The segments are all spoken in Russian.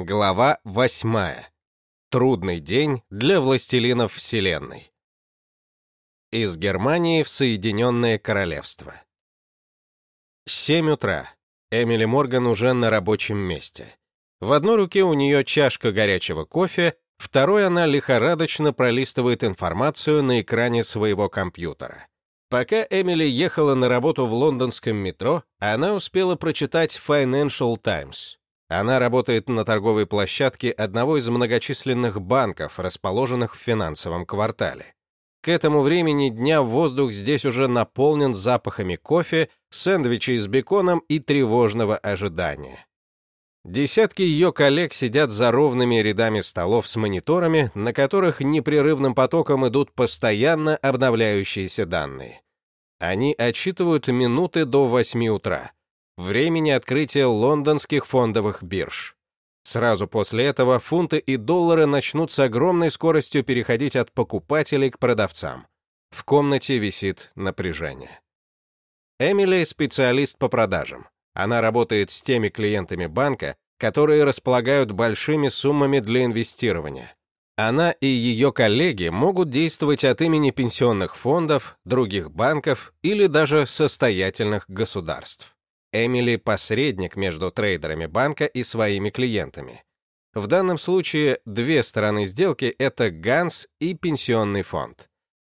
Глава 8. Трудный день для властелинов Вселенной. Из Германии в Соединенное Королевство. 7 утра. Эмили Морган уже на рабочем месте. В одной руке у нее чашка горячего кофе, второй она лихорадочно пролистывает информацию на экране своего компьютера. Пока Эмили ехала на работу в лондонском метро, она успела прочитать Financial Times. Она работает на торговой площадке одного из многочисленных банков, расположенных в финансовом квартале. К этому времени дня воздух здесь уже наполнен запахами кофе, сэндвичей с беконом и тревожного ожидания. Десятки ее коллег сидят за ровными рядами столов с мониторами, на которых непрерывным потоком идут постоянно обновляющиеся данные. Они отчитывают минуты до 8 утра времени открытия лондонских фондовых бирж. Сразу после этого фунты и доллары начнут с огромной скоростью переходить от покупателей к продавцам. В комнате висит напряжение. Эмили — специалист по продажам. Она работает с теми клиентами банка, которые располагают большими суммами для инвестирования. Она и ее коллеги могут действовать от имени пенсионных фондов, других банков или даже состоятельных государств. Эмили — посредник между трейдерами банка и своими клиентами. В данном случае две стороны сделки — это Ганс и пенсионный фонд.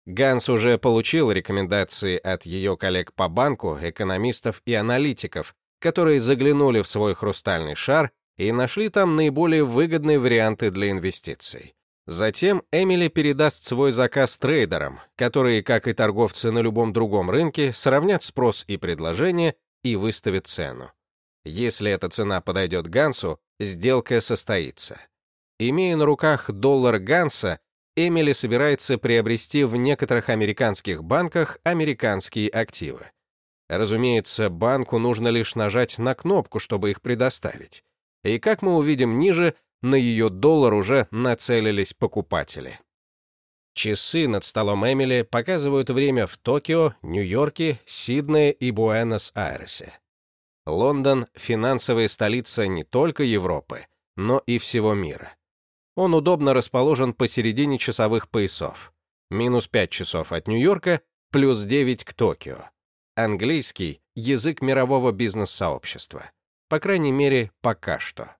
Ганс уже получил рекомендации от ее коллег по банку, экономистов и аналитиков, которые заглянули в свой хрустальный шар и нашли там наиболее выгодные варианты для инвестиций. Затем Эмили передаст свой заказ трейдерам, которые, как и торговцы на любом другом рынке, сравнят спрос и предложение и выставит цену. Если эта цена подойдет Гансу, сделка состоится. Имея на руках доллар Ганса, Эмили собирается приобрести в некоторых американских банках американские активы. Разумеется, банку нужно лишь нажать на кнопку, чтобы их предоставить. И как мы увидим ниже, на ее доллар уже нацелились покупатели. Часы над столом Эмили показывают время в Токио, Нью-Йорке, Сиднее и Буэнос-Айресе. Лондон — финансовая столица не только Европы, но и всего мира. Он удобно расположен посередине часовых поясов. Минус 5 часов от Нью-Йорка, плюс 9 к Токио. Английский — язык мирового бизнес-сообщества. По крайней мере, пока что.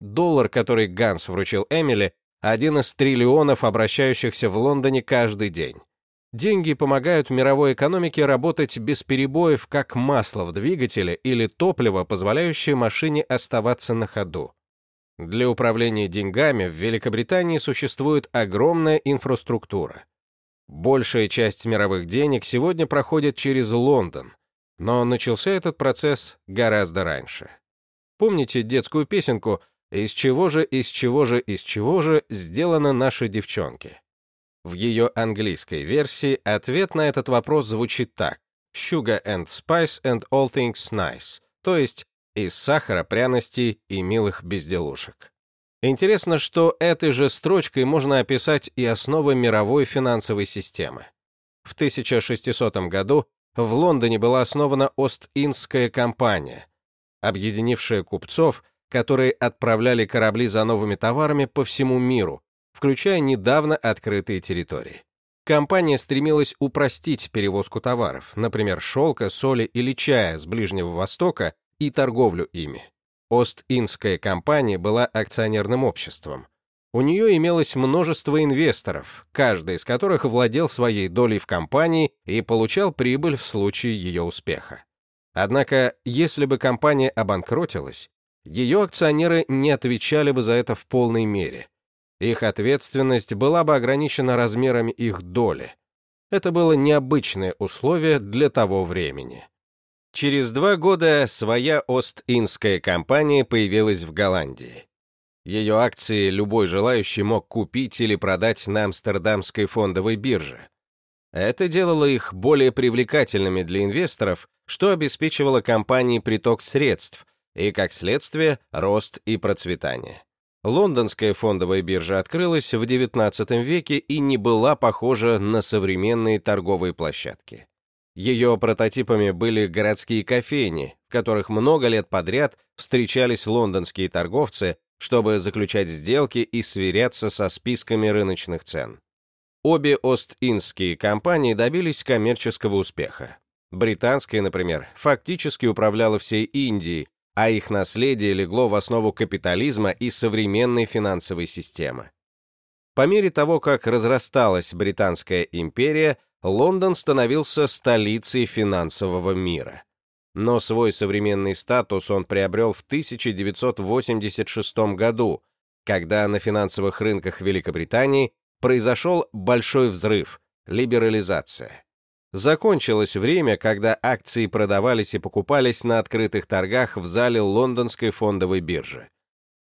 Доллар, который Ганс вручил Эмили, один из триллионов обращающихся в Лондоне каждый день. Деньги помогают мировой экономике работать без перебоев, как масло в двигателе или топливо, позволяющее машине оставаться на ходу. Для управления деньгами в Великобритании существует огромная инфраструктура. Большая часть мировых денег сегодня проходит через Лондон, но начался этот процесс гораздо раньше. Помните детскую песенку из чего же, из чего же, из чего же сделаны наши девчонки? В ее английской версии ответ на этот вопрос звучит так. Sugar and spice and all things nice, то есть из сахара, пряностей и милых безделушек. Интересно, что этой же строчкой можно описать и основы мировой финансовой системы. В 1600 году в Лондоне была основана Ост-Индская компания, объединившая купцов которые отправляли корабли за новыми товарами по всему миру, включая недавно открытые территории. Компания стремилась упростить перевозку товаров, например, шелка, соли или чая с Ближнего Востока и торговлю ими. Ост-Индская компания была акционерным обществом. У нее имелось множество инвесторов, каждый из которых владел своей долей в компании и получал прибыль в случае ее успеха. Однако, если бы компания обанкротилась, ее акционеры не отвечали бы за это в полной мере. Их ответственность была бы ограничена размерами их доли. Это было необычное условие для того времени. Через два года своя Ост-Индская компания появилась в Голландии. Ее акции любой желающий мог купить или продать на Амстердамской фондовой бирже. Это делало их более привлекательными для инвесторов, что обеспечивало компании приток средств, и, как следствие, рост и процветание. Лондонская фондовая биржа открылась в XIX веке и не была похожа на современные торговые площадки. Ее прототипами были городские кофейни, в которых много лет подряд встречались лондонские торговцы, чтобы заключать сделки и сверяться со списками рыночных цен. Обе Ост-Индские компании добились коммерческого успеха. Британская, например, фактически управляла всей Индией, а их наследие легло в основу капитализма и современной финансовой системы. По мере того, как разрасталась Британская империя, Лондон становился столицей финансового мира. Но свой современный статус он приобрел в 1986 году, когда на финансовых рынках Великобритании произошел большой взрыв, либерализация. Закончилось время, когда акции продавались и покупались на открытых торгах в зале лондонской фондовой биржи.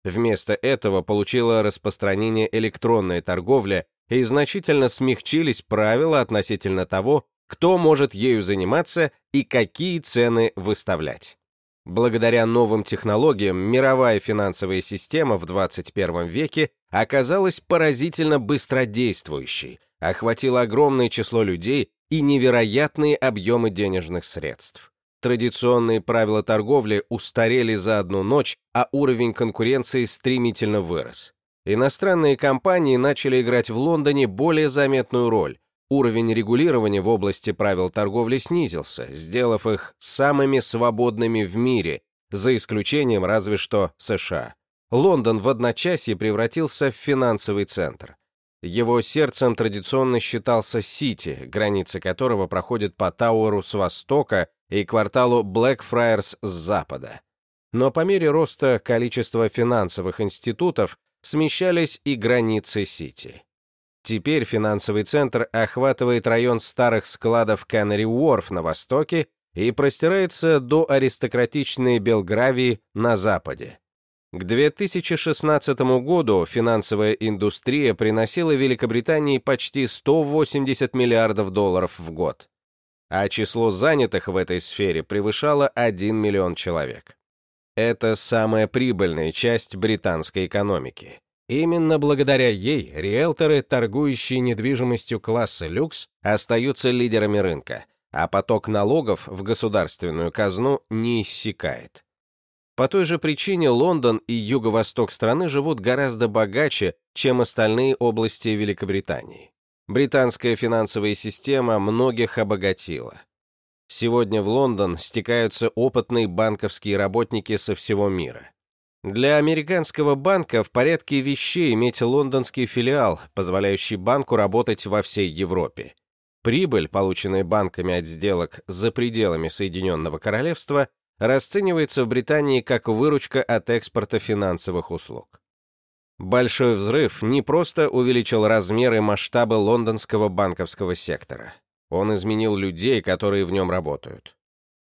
Вместо этого получила распространение электронная торговля и значительно смягчились правила относительно того, кто может ею заниматься и какие цены выставлять. Благодаря новым технологиям мировая финансовая система в 21 веке оказалась поразительно быстродействующей, охватила огромное число людей и невероятные объемы денежных средств. Традиционные правила торговли устарели за одну ночь, а уровень конкуренции стремительно вырос. Иностранные компании начали играть в Лондоне более заметную роль. Уровень регулирования в области правил торговли снизился, сделав их самыми свободными в мире, за исключением разве что США. Лондон в одночасье превратился в финансовый центр. Его сердцем традиционно считался Сити, границы которого проходят по Тауэру с востока и кварталу Блэкфрайерс с запада. Но по мере роста количества финансовых институтов смещались и границы Сити. Теперь финансовый центр охватывает район старых складов Канари-Уорф на востоке и простирается до аристократичной Белгравии на западе. К 2016 году финансовая индустрия приносила Великобритании почти 180 миллиардов долларов в год, а число занятых в этой сфере превышало 1 миллион человек. Это самая прибыльная часть британской экономики. Именно благодаря ей риэлторы, торгующие недвижимостью класса люкс, остаются лидерами рынка, а поток налогов в государственную казну не иссякает. По той же причине Лондон и юго-восток страны живут гораздо богаче, чем остальные области Великобритании. Британская финансовая система многих обогатила. Сегодня в Лондон стекаются опытные банковские работники со всего мира. Для американского банка в порядке вещей иметь лондонский филиал, позволяющий банку работать во всей Европе. Прибыль, полученная банками от сделок за пределами Соединенного Королевства, расценивается в Британии как выручка от экспорта финансовых услуг. Большой взрыв не просто увеличил размеры и масштабы лондонского банковского сектора. Он изменил людей, которые в нем работают.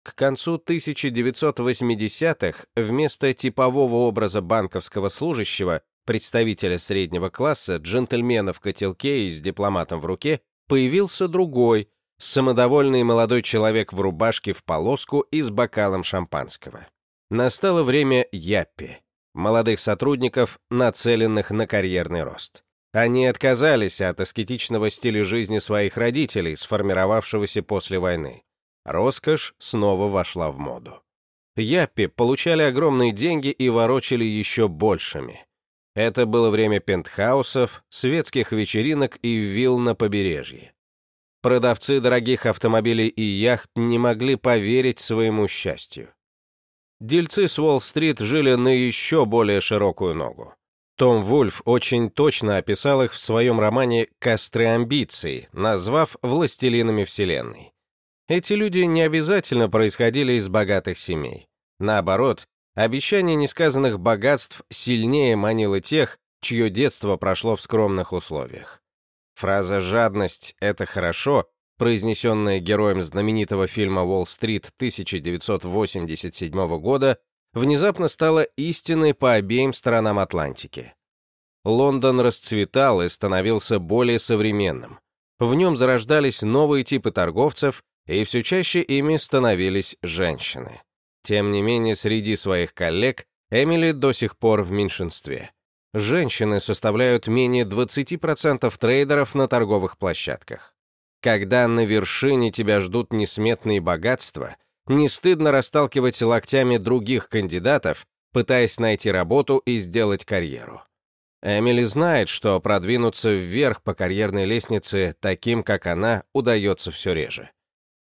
К концу 1980-х вместо типового образа банковского служащего, представителя среднего класса, джентльмена в котелке и с дипломатом в руке, появился другой, самодовольный молодой человек в рубашке в полоску и с бокалом шампанского. Настало время Яппи, молодых сотрудников, нацеленных на карьерный рост. Они отказались от аскетичного стиля жизни своих родителей, сформировавшегося после войны. Роскошь снова вошла в моду. Яппи получали огромные деньги и ворочали еще большими. Это было время пентхаусов, светских вечеринок и вилл на побережье. Продавцы дорогих автомобилей и яхт не могли поверить своему счастью. Дельцы с Уолл-стрит жили на еще более широкую ногу. Том Вульф очень точно описал их в своем романе «Костры амбиций», назвав «властелинами вселенной». Эти люди не обязательно происходили из богатых семей. Наоборот, обещание несказанных богатств сильнее манило тех, чье детство прошло в скромных условиях. Фраза «жадность — это хорошо», произнесенная героем знаменитого фильма «Уолл-стрит» 1987 года, внезапно стала истиной по обеим сторонам Атлантики. Лондон расцветал и становился более современным. В нем зарождались новые типы торговцев, и все чаще ими становились женщины. Тем не менее, среди своих коллег Эмили до сих пор в меньшинстве. Женщины составляют менее 20% трейдеров на торговых площадках. Когда на вершине тебя ждут несметные богатства, не стыдно расталкивать локтями других кандидатов, пытаясь найти работу и сделать карьеру. Эмили знает, что продвинуться вверх по карьерной лестнице таким, как она, удается все реже.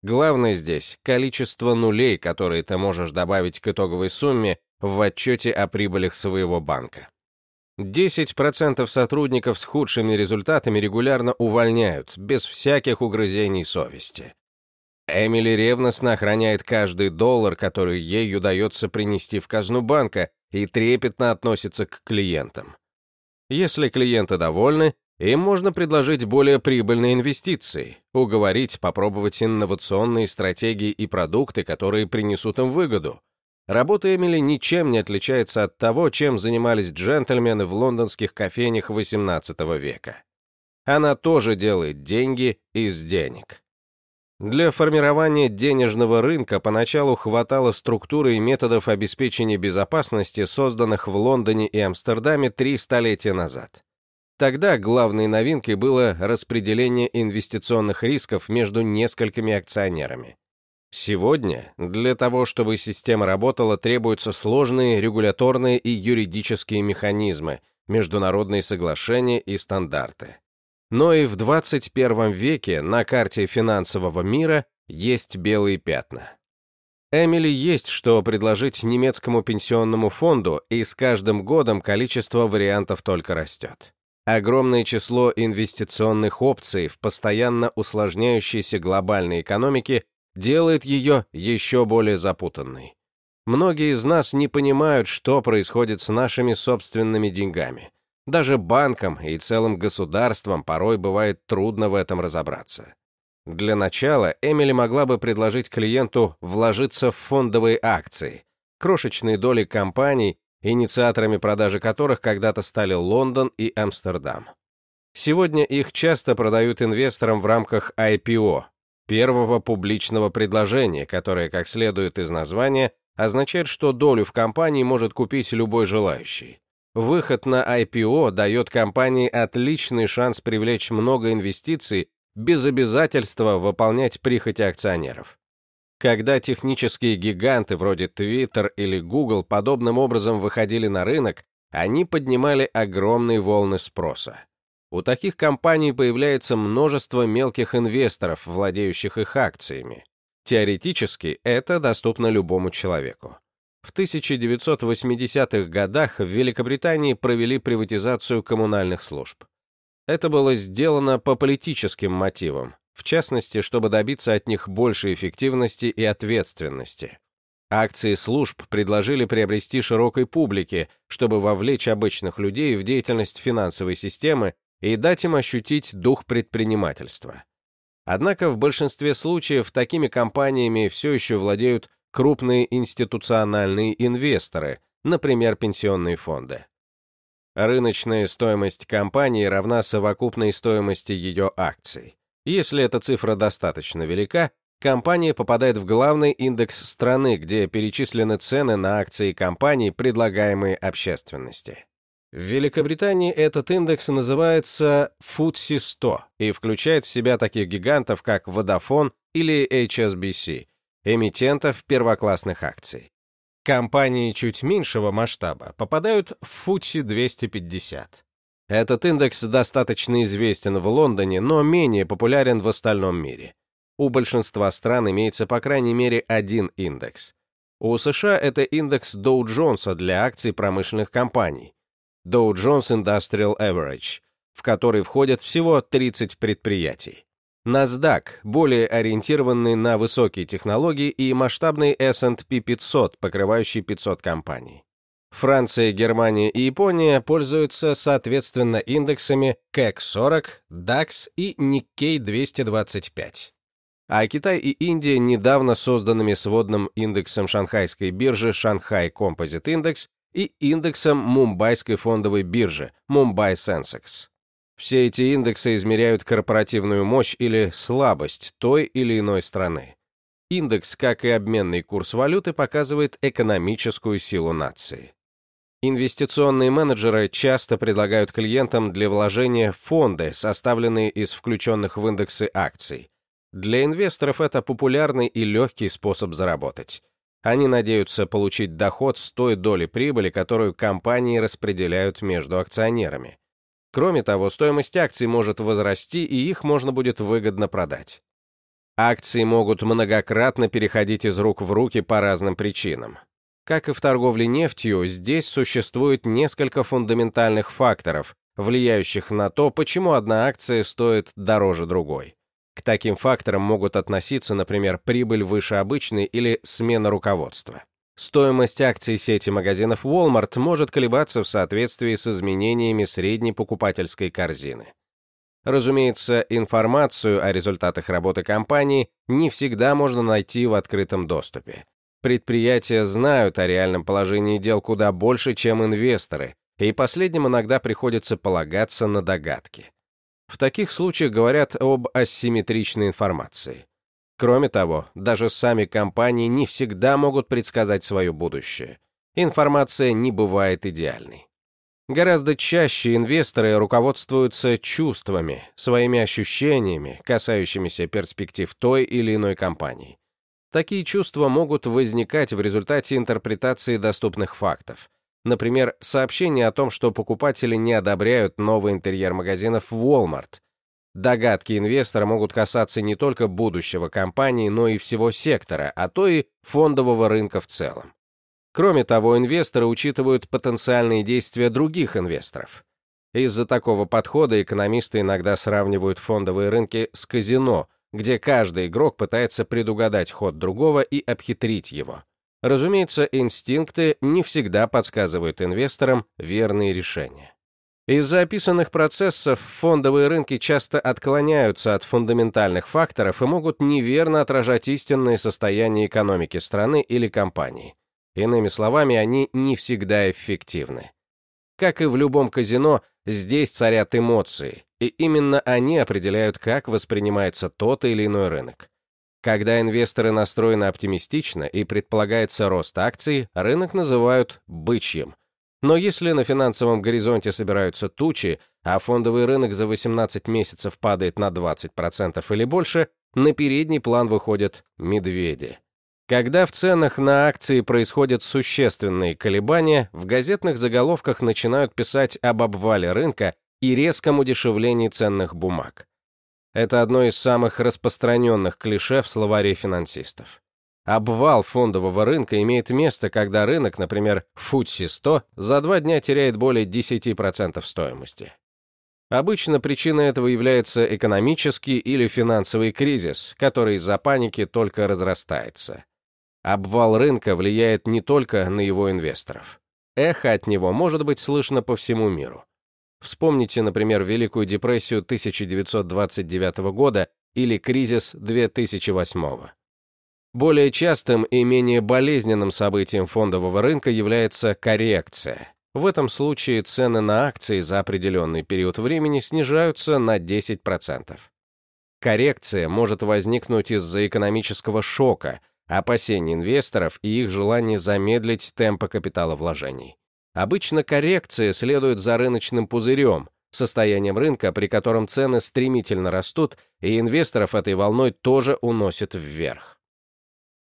Главное здесь — количество нулей, которые ты можешь добавить к итоговой сумме в отчете о прибылях своего банка. 10% сотрудников с худшими результатами регулярно увольняют, без всяких угрызений совести. Эмили ревностно охраняет каждый доллар, который ей удается принести в казну банка, и трепетно относится к клиентам. Если клиенты довольны, им можно предложить более прибыльные инвестиции, уговорить попробовать инновационные стратегии и продукты, которые принесут им выгоду. Работа Эмили ничем не отличается от того, чем занимались джентльмены в лондонских кофейнях XVIII века. Она тоже делает деньги из денег. Для формирования денежного рынка поначалу хватало структуры и методов обеспечения безопасности, созданных в Лондоне и Амстердаме три столетия назад. Тогда главной новинкой было распределение инвестиционных рисков между несколькими акционерами. Сегодня для того, чтобы система работала, требуются сложные регуляторные и юридические механизмы, международные соглашения и стандарты. Но и в 21 веке на карте финансового мира есть белые пятна. Эмили есть что предложить немецкому пенсионному фонду, и с каждым годом количество вариантов только растет. Огромное число инвестиционных опций в постоянно усложняющейся глобальной экономике делает ее еще более запутанной. Многие из нас не понимают, что происходит с нашими собственными деньгами. Даже банкам и целым государствам порой бывает трудно в этом разобраться. Для начала Эмили могла бы предложить клиенту вложиться в фондовые акции, крошечные доли компаний, инициаторами продажи которых когда-то стали Лондон и Амстердам. Сегодня их часто продают инвесторам в рамках IPO, первого публичного предложения, которое, как следует из названия, означает, что долю в компании может купить любой желающий. Выход на IPO дает компании отличный шанс привлечь много инвестиций без обязательства выполнять прихоти акционеров. Когда технические гиганты вроде Twitter или Google подобным образом выходили на рынок, они поднимали огромные волны спроса. У таких компаний появляется множество мелких инвесторов, владеющих их акциями. Теоретически это доступно любому человеку. В 1980-х годах в Великобритании провели приватизацию коммунальных служб. Это было сделано по политическим мотивам, в частности, чтобы добиться от них большей эффективности и ответственности. Акции служб предложили приобрести широкой публике, чтобы вовлечь обычных людей в деятельность финансовой системы и дать им ощутить дух предпринимательства. Однако в большинстве случаев такими компаниями все еще владеют крупные институциональные инвесторы, например, пенсионные фонды. Рыночная стоимость компании равна совокупной стоимости ее акций. Если эта цифра достаточно велика, компания попадает в главный индекс страны, где перечислены цены на акции компаний, предлагаемые общественности. В Великобритании этот индекс называется FTSE 100 и включает в себя таких гигантов, как Vodafone или HSBC, эмитентов первоклассных акций. Компании чуть меньшего масштаба попадают в FTSE 250. Этот индекс достаточно известен в Лондоне, но менее популярен в остальном мире. У большинства стран имеется по крайней мере один индекс. У США это индекс Dow Джонса для акций промышленных компаний, Dow Jones Industrial Average, в который входят всего 30 предприятий. NASDAQ, более ориентированный на высокие технологии и масштабный S&P 500, покрывающий 500 компаний. Франция, Германия и Япония пользуются соответственно индексами CAC 40, DAX и Nikkei 225. А Китай и Индия недавно созданными сводным индексом шанхайской биржи Shanghai Composite Index и индексом Мумбайской фондовой биржи Mumbai Sensex. Все эти индексы измеряют корпоративную мощь или слабость той или иной страны. Индекс, как и обменный курс валюты, показывает экономическую силу нации. Инвестиционные менеджеры часто предлагают клиентам для вложения фонды, составленные из включенных в индексы акций. Для инвесторов это популярный и легкий способ заработать. Они надеются получить доход с той доли прибыли, которую компании распределяют между акционерами. Кроме того, стоимость акций может возрасти, и их можно будет выгодно продать. Акции могут многократно переходить из рук в руки по разным причинам. Как и в торговле нефтью, здесь существует несколько фундаментальных факторов, влияющих на то, почему одна акция стоит дороже другой. К таким факторам могут относиться, например, прибыль выше обычной или смена руководства. Стоимость акций сети магазинов Walmart может колебаться в соответствии с изменениями средней покупательской корзины. Разумеется, информацию о результатах работы компании не всегда можно найти в открытом доступе. Предприятия знают о реальном положении дел куда больше, чем инвесторы, и последним иногда приходится полагаться на догадки. В таких случаях говорят об асимметричной информации. Кроме того, даже сами компании не всегда могут предсказать свое будущее. Информация не бывает идеальной. Гораздо чаще инвесторы руководствуются чувствами, своими ощущениями, касающимися перспектив той или иной компании. Такие чувства могут возникать в результате интерпретации доступных фактов, Например, сообщение о том, что покупатели не одобряют новый интерьер магазинов Walmart. Догадки инвестора могут касаться не только будущего компании, но и всего сектора, а то и фондового рынка в целом. Кроме того, инвесторы учитывают потенциальные действия других инвесторов. Из-за такого подхода экономисты иногда сравнивают фондовые рынки с казино, где каждый игрок пытается предугадать ход другого и обхитрить его. Разумеется, инстинкты не всегда подсказывают инвесторам верные решения. Из-за описанных процессов фондовые рынки часто отклоняются от фундаментальных факторов и могут неверно отражать истинное состояние экономики страны или компании. Иными словами, они не всегда эффективны. Как и в любом казино, здесь царят эмоции, и именно они определяют, как воспринимается тот или иной рынок. Когда инвесторы настроены оптимистично и предполагается рост акций, рынок называют «бычьим». Но если на финансовом горизонте собираются тучи, а фондовый рынок за 18 месяцев падает на 20% или больше, на передний план выходят медведи. Когда в ценах на акции происходят существенные колебания, в газетных заголовках начинают писать об обвале рынка и резком удешевлении ценных бумаг. Это одно из самых распространенных клише в словаре финансистов. Обвал фондового рынка имеет место, когда рынок, например, FTSE 100, за два дня теряет более 10% стоимости. Обычно причиной этого является экономический или финансовый кризис, который из-за паники только разрастается. Обвал рынка влияет не только на его инвесторов. Эхо от него может быть слышно по всему миру. Вспомните, например, Великую депрессию 1929 года или кризис 2008. Более частым и менее болезненным событием фондового рынка является коррекция. В этом случае цены на акции за определенный период времени снижаются на 10%. Коррекция может возникнуть из-за экономического шока, опасений инвесторов и их желания замедлить темпы капиталовложений. Обычно коррекция следует за рыночным пузырем, состоянием рынка, при котором цены стремительно растут, и инвесторов этой волной тоже уносит вверх.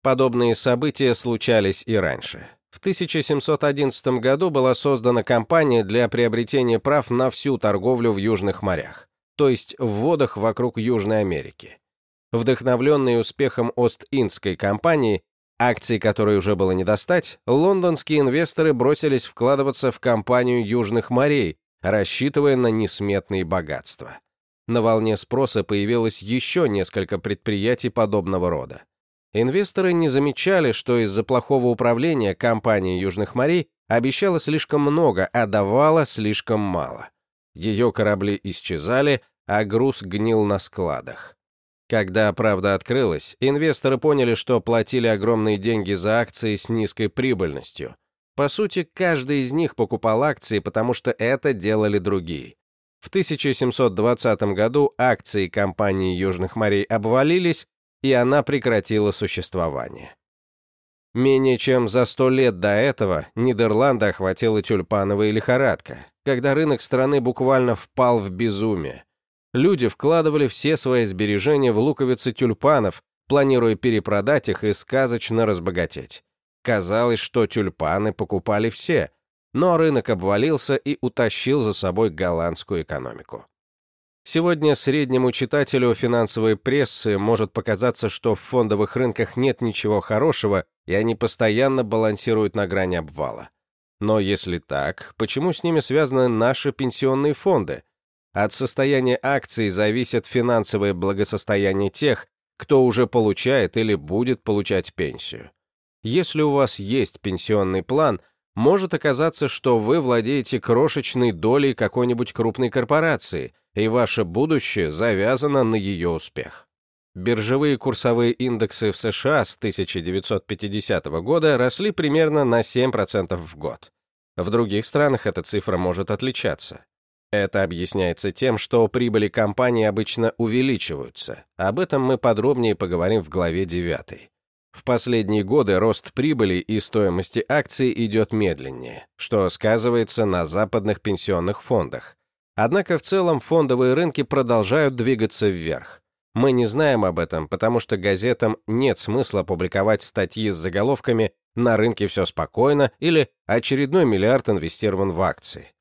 Подобные события случались и раньше. В 1711 году была создана компания для приобретения прав на всю торговлю в южных морях, то есть в водах вокруг Южной Америки. Вдохновленный успехом Ост-Индской компании, Акции, которые уже было не достать, лондонские инвесторы бросились вкладываться в компанию Южных морей, рассчитывая на несметные богатства. На волне спроса появилось еще несколько предприятий подобного рода. Инвесторы не замечали, что из-за плохого управления компания Южных морей обещала слишком много, а давала слишком мало. Ее корабли исчезали, а груз гнил на складах. Когда правда открылась, инвесторы поняли, что платили огромные деньги за акции с низкой прибыльностью. По сути, каждый из них покупал акции, потому что это делали другие. В 1720 году акции компании Южных морей обвалились, и она прекратила существование. Менее чем за сто лет до этого Нидерланды охватила тюльпановая лихорадка, когда рынок страны буквально впал в безумие. Люди вкладывали все свои сбережения в луковицы тюльпанов, планируя перепродать их и сказочно разбогатеть. Казалось, что тюльпаны покупали все, но рынок обвалился и утащил за собой голландскую экономику. Сегодня среднему читателю финансовой прессы может показаться, что в фондовых рынках нет ничего хорошего, и они постоянно балансируют на грани обвала. Но если так, почему с ними связаны наши пенсионные фонды? От состояния акций зависит финансовое благосостояние тех, кто уже получает или будет получать пенсию. Если у вас есть пенсионный план, может оказаться, что вы владеете крошечной долей какой-нибудь крупной корпорации, и ваше будущее завязано на ее успех. Биржевые курсовые индексы в США с 1950 года росли примерно на 7% в год. В других странах эта цифра может отличаться. Это объясняется тем, что прибыли компаний обычно увеличиваются. Об этом мы подробнее поговорим в главе 9. В последние годы рост прибыли и стоимости акций идет медленнее, что сказывается на западных пенсионных фондах. Однако в целом фондовые рынки продолжают двигаться вверх. Мы не знаем об этом, потому что газетам нет смысла публиковать статьи с заголовками «На рынке все спокойно» или «Очередной миллиард инвестирован в акции».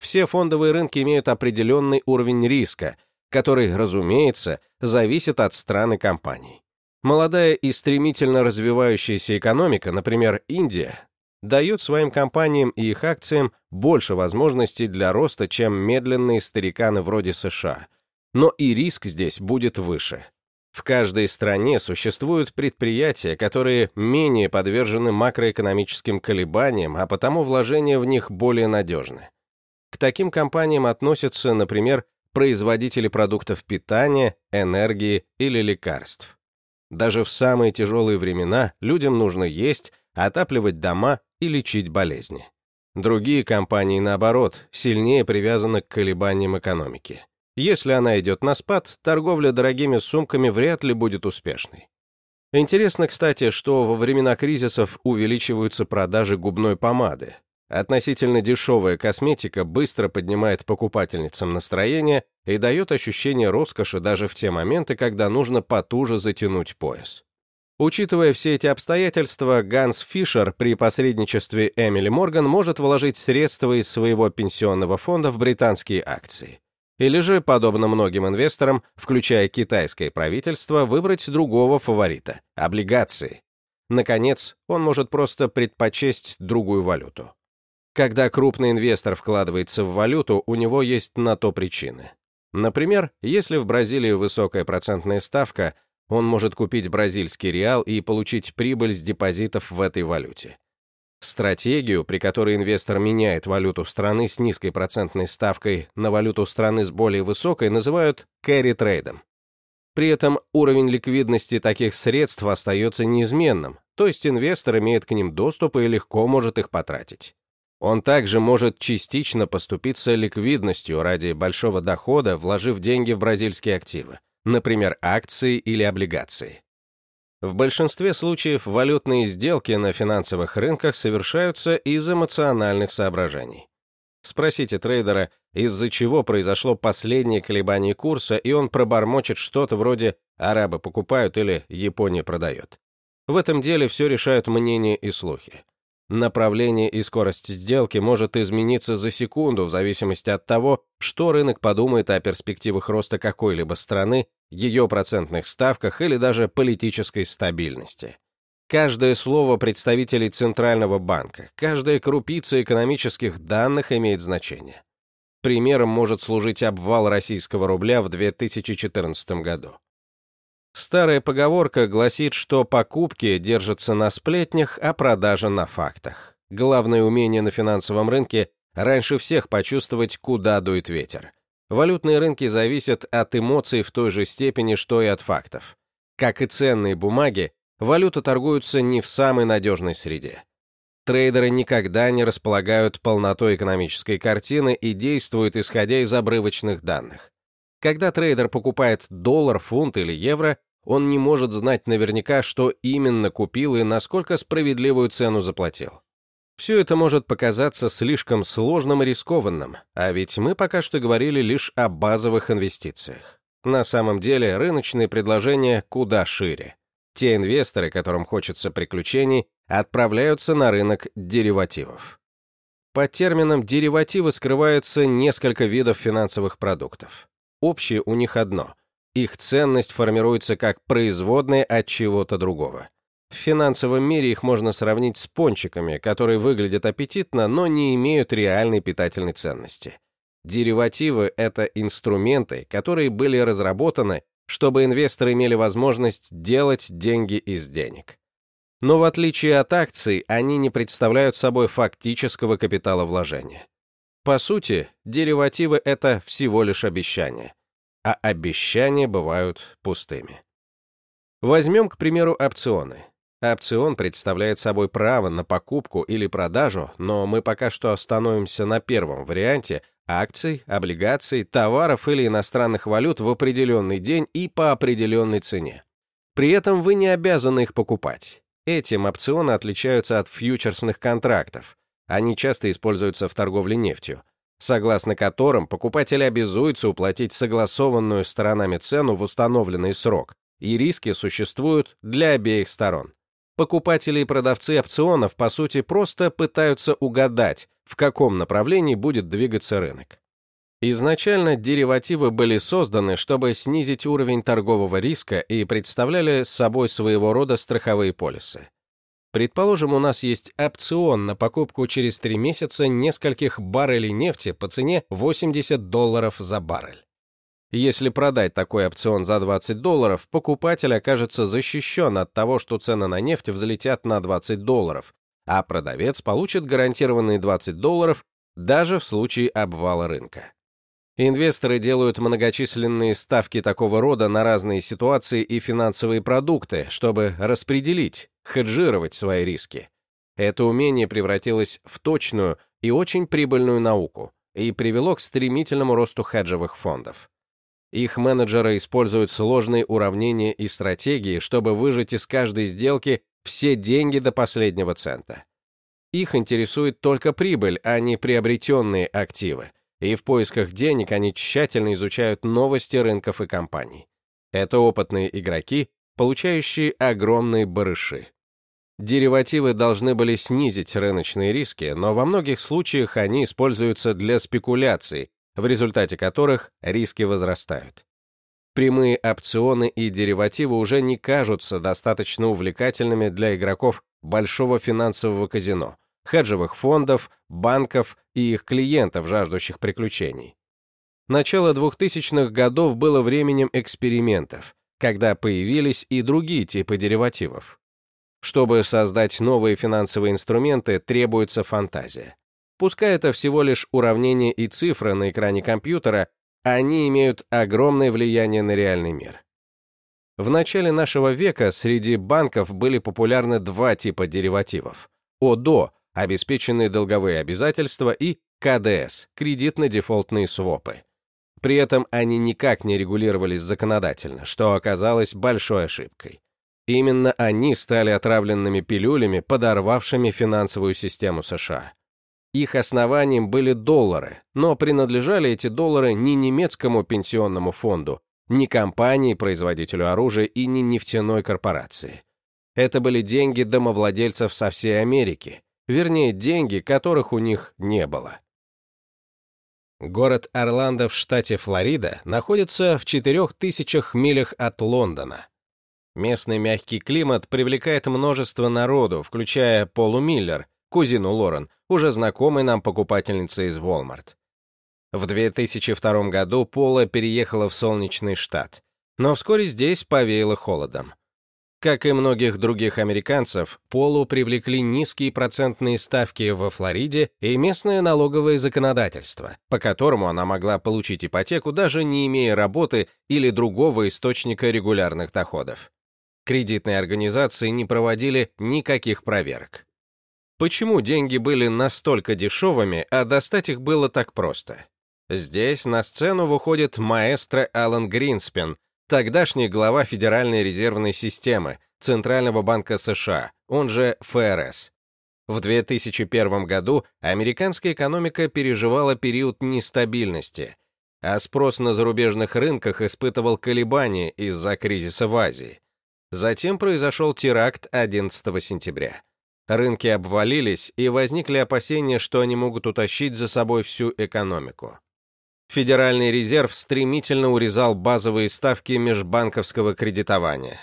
Все фондовые рынки имеют определенный уровень риска, который, разумеется, зависит от стран и компаний. Молодая и стремительно развивающаяся экономика, например, Индия, дает своим компаниям и их акциям больше возможностей для роста, чем медленные стариканы вроде США. Но и риск здесь будет выше. В каждой стране существуют предприятия, которые менее подвержены макроэкономическим колебаниям, а потому вложения в них более надежны. К таким компаниям относятся, например, производители продуктов питания, энергии или лекарств. Даже в самые тяжелые времена людям нужно есть, отапливать дома и лечить болезни. Другие компании, наоборот, сильнее привязаны к колебаниям экономики. Если она идет на спад, торговля дорогими сумками вряд ли будет успешной. Интересно, кстати, что во времена кризисов увеличиваются продажи губной помады, Относительно дешевая косметика быстро поднимает покупательницам настроение и дает ощущение роскоши даже в те моменты, когда нужно потуже затянуть пояс. Учитывая все эти обстоятельства, Ганс Фишер при посредничестве Эмили Морган может вложить средства из своего пенсионного фонда в британские акции. Или же, подобно многим инвесторам, включая китайское правительство, выбрать другого фаворита – облигации. Наконец, он может просто предпочесть другую валюту. Когда крупный инвестор вкладывается в валюту, у него есть на то причины. Например, если в Бразилии высокая процентная ставка, он может купить бразильский реал и получить прибыль с депозитов в этой валюте. Стратегию, при которой инвестор меняет валюту страны с низкой процентной ставкой на валюту страны с более высокой, называют carry-трейдом. При этом уровень ликвидности таких средств остается неизменным, то есть инвестор имеет к ним доступ и легко может их потратить. Он также может частично поступиться ликвидностью ради большого дохода, вложив деньги в бразильские активы, например, акции или облигации. В большинстве случаев валютные сделки на финансовых рынках совершаются из эмоциональных соображений. Спросите трейдера, из-за чего произошло последнее колебание курса, и он пробормочет что-то вроде «арабы покупают» или «Япония продает». В этом деле все решают мнения и слухи. Направление и скорость сделки может измениться за секунду в зависимости от того, что рынок подумает о перспективах роста какой-либо страны, ее процентных ставках или даже политической стабильности. Каждое слово представителей Центрального банка, каждая крупица экономических данных имеет значение. Примером может служить обвал российского рубля в 2014 году. Старая поговорка гласит, что покупки держатся на сплетнях, а продажа на фактах. Главное умение на финансовом рынке – раньше всех почувствовать, куда дует ветер. Валютные рынки зависят от эмоций в той же степени, что и от фактов. Как и ценные бумаги, валюты торгуются не в самой надежной среде. Трейдеры никогда не располагают полнотой экономической картины и действуют исходя из обрывочных данных. Когда трейдер покупает доллар, фунт или евро, он не может знать наверняка, что именно купил и насколько справедливую цену заплатил. Все это может показаться слишком сложным и рискованным, а ведь мы пока что говорили лишь о базовых инвестициях. На самом деле рыночные предложения куда шире. Те инвесторы, которым хочется приключений, отправляются на рынок деривативов. Под термином «деривативы» скрывается несколько видов финансовых продуктов. Общее у них одно – их ценность формируется как производная от чего-то другого. В финансовом мире их можно сравнить с пончиками, которые выглядят аппетитно, но не имеют реальной питательной ценности. Деривативы — это инструменты, которые были разработаны, чтобы инвесторы имели возможность делать деньги из денег. Но в отличие от акций, они не представляют собой фактического капитала вложения. По сути, деривативы — это всего лишь обещания, а обещания бывают пустыми. Возьмем, к примеру, опционы. Опцион представляет собой право на покупку или продажу, но мы пока что остановимся на первом варианте акций, облигаций, товаров или иностранных валют в определенный день и по определенной цене. При этом вы не обязаны их покупать. Этим опционы отличаются от фьючерсных контрактов. Они часто используются в торговле нефтью, согласно которым покупатель обязуется уплатить согласованную сторонами цену в установленный срок, и риски существуют для обеих сторон. Покупатели и продавцы опционов, по сути, просто пытаются угадать, в каком направлении будет двигаться рынок. Изначально деривативы были созданы, чтобы снизить уровень торгового риска и представляли собой своего рода страховые полисы. Предположим, у нас есть опцион на покупку через 3 месяца нескольких баррелей нефти по цене 80 долларов за баррель. Если продать такой опцион за 20 долларов, покупатель окажется защищен от того, что цены на нефть взлетят на 20 долларов, а продавец получит гарантированные 20 долларов даже в случае обвала рынка. Инвесторы делают многочисленные ставки такого рода на разные ситуации и финансовые продукты, чтобы распределить, хеджировать свои риски. Это умение превратилось в точную и очень прибыльную науку и привело к стремительному росту хеджевых фондов. Их менеджеры используют сложные уравнения и стратегии, чтобы выжать из каждой сделки все деньги до последнего цента. Их интересует только прибыль, а не приобретенные активы, и в поисках денег они тщательно изучают новости рынков и компаний. Это опытные игроки, получающие огромные барыши. Деривативы должны были снизить рыночные риски, но во многих случаях они используются для спекуляций, в результате которых риски возрастают. Прямые опционы и деривативы уже не кажутся достаточно увлекательными для игроков большого финансового казино, хеджевых фондов, банков и их клиентов, жаждущих приключений. Начало 2000-х годов было временем экспериментов, когда появились и другие типы деривативов. Чтобы создать новые финансовые инструменты, требуется фантазия. Пускай это всего лишь уравнение и цифры на экране компьютера, они имеют огромное влияние на реальный мир. В начале нашего века среди банков были популярны два типа деривативов. ОДО – обеспеченные долговые обязательства, и КДС – кредитно-дефолтные свопы. При этом они никак не регулировались законодательно, что оказалось большой ошибкой. Именно они стали отравленными пилюлями, подорвавшими финансовую систему США. Их основанием были доллары, но принадлежали эти доллары не немецкому пенсионному фонду, ни компании-производителю оружия и ни нефтяной корпорации. Это были деньги домовладельцев со всей Америки, вернее, деньги, которых у них не было. Город Орландо в штате Флорида находится в 4000 милях от Лондона. Местный мягкий климат привлекает множество народу, включая Полу Миллер, кузину Лорен, уже знакомой нам покупательницы из Walmart. В 2002 году Пола переехала в солнечный штат, но вскоре здесь повеяло холодом. Как и многих других американцев, Полу привлекли низкие процентные ставки во Флориде и местное налоговое законодательство, по которому она могла получить ипотеку, даже не имея работы или другого источника регулярных доходов. Кредитные организации не проводили никаких проверок. Почему деньги были настолько дешевыми, а достать их было так просто? Здесь на сцену выходит маэстро Алан Гринспен, тогдашний глава Федеральной резервной системы, Центрального банка США, он же ФРС. В 2001 году американская экономика переживала период нестабильности, а спрос на зарубежных рынках испытывал колебания из-за кризиса в Азии. Затем произошел теракт 11 сентября. рынки обвалились и возникли опасения, что они могут утащить за собой всю экономику. Федеральный резерв стремительно урезал базовые ставки межбанковского кредитования.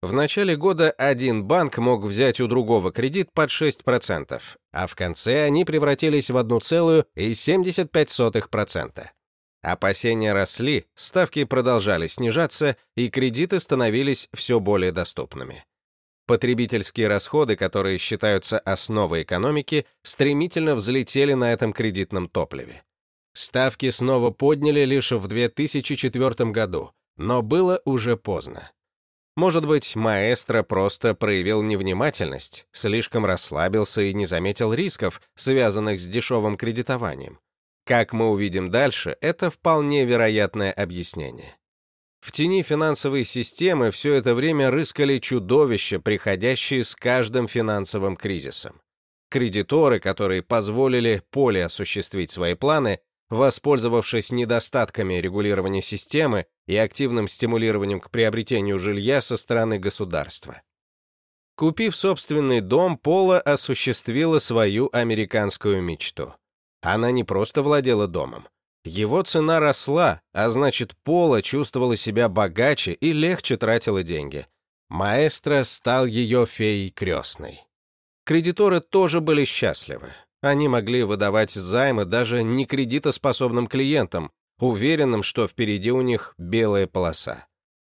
В начале года один банк мог взять у другого кредит под 6%, а в конце они превратились в 1,75%. Опасения росли, ставки продолжали снижаться, и кредиты становились все более доступными. Потребительские расходы, которые считаются основой экономики, стремительно взлетели на этом кредитном топливе. Ставки снова подняли лишь в 2004 году, но было уже поздно. Может быть, маэстро просто проявил невнимательность, слишком расслабился и не заметил рисков, связанных с дешевым кредитованием. Как мы увидим дальше, это вполне вероятное объяснение. В тени финансовой системы все это время рыскали чудовища, приходящие с каждым финансовым кризисом. Кредиторы, которые позволили Поле осуществить свои планы, воспользовавшись недостатками регулирования системы и активным стимулированием к приобретению жилья со стороны государства. Купив собственный дом, Пола осуществила свою американскую мечту. Она не просто владела домом. Его цена росла, а значит, Пола чувствовала себя богаче и легче тратила деньги. Маэстро стал ее феей крестной. Кредиторы тоже были счастливы. Они могли выдавать займы даже некредитоспособным клиентам, уверенным, что впереди у них белая полоса.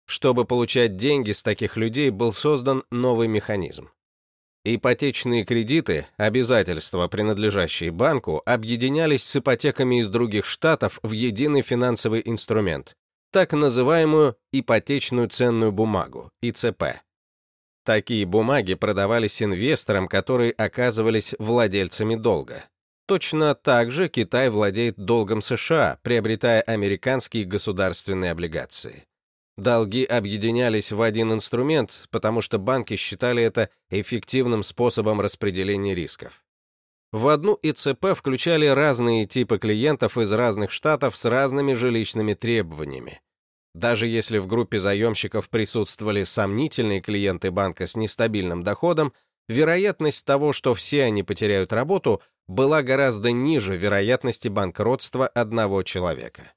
Чтобы получать деньги с таких людей, был создан новый механизм. Ипотечные кредиты, обязательства, принадлежащие банку, объединялись с ипотеками из других штатов в единый финансовый инструмент, так называемую ипотечную ценную бумагу, ИЦП. Такие бумаги продавались инвесторам, которые оказывались владельцами долга. Точно так же Китай владеет долгом США, приобретая американские государственные облигации. Долги объединялись в один инструмент, потому что банки считали это эффективным способом распределения рисков. В одну ИЦП включали разные типы клиентов из разных штатов с разными жилищными требованиями. Даже если в группе заемщиков присутствовали сомнительные клиенты банка с нестабильным доходом, вероятность того, что все они потеряют работу, была гораздо ниже вероятности банкротства одного человека.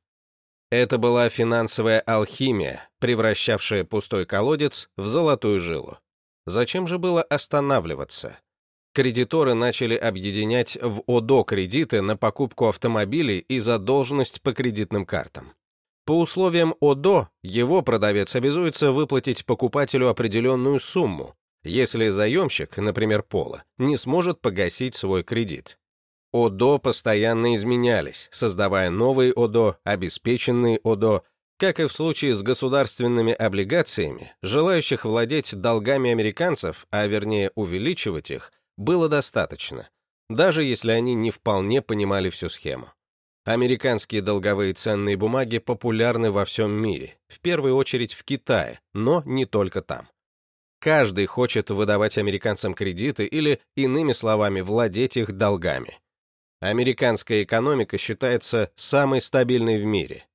Это была финансовая алхимия, превращавшая пустой колодец в золотую жилу. Зачем же было останавливаться? Кредиторы начали объединять в ОДО кредиты на покупку автомобилей и задолженность по кредитным картам. По условиям ОДО, его продавец обязуется выплатить покупателю определенную сумму, если заемщик, например, Пола, не сможет погасить свой кредит. ОДО постоянно изменялись, создавая новые ОДО, обеспеченные ОДО, как и в случае с государственными облигациями, желающих владеть долгами американцев, а вернее увеличивать их, было достаточно, даже если они не вполне понимали всю схему. Американские долговые ценные бумаги популярны во всем мире, в первую очередь в Китае, но не только там. Каждый хочет выдавать американцам кредиты или, иными словами, владеть их долгами. Американская экономика считается самой стабильной в мире.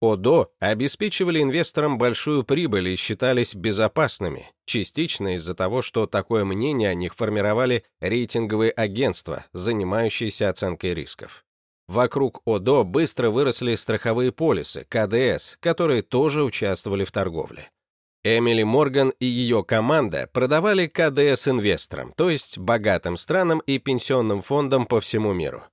ОДО обеспечивали инвесторам большую прибыль и считались безопасными, частично из-за того, что такое мнение о них формировали рейтинговые агентства, занимающиеся оценкой рисков. Вокруг ОДО быстро выросли страховые полисы, КДС, которые тоже участвовали в торговле. Эмили Морган и ее команда продавали КДС инвесторам, то есть богатым странам и пенсионным фондам по всему миру.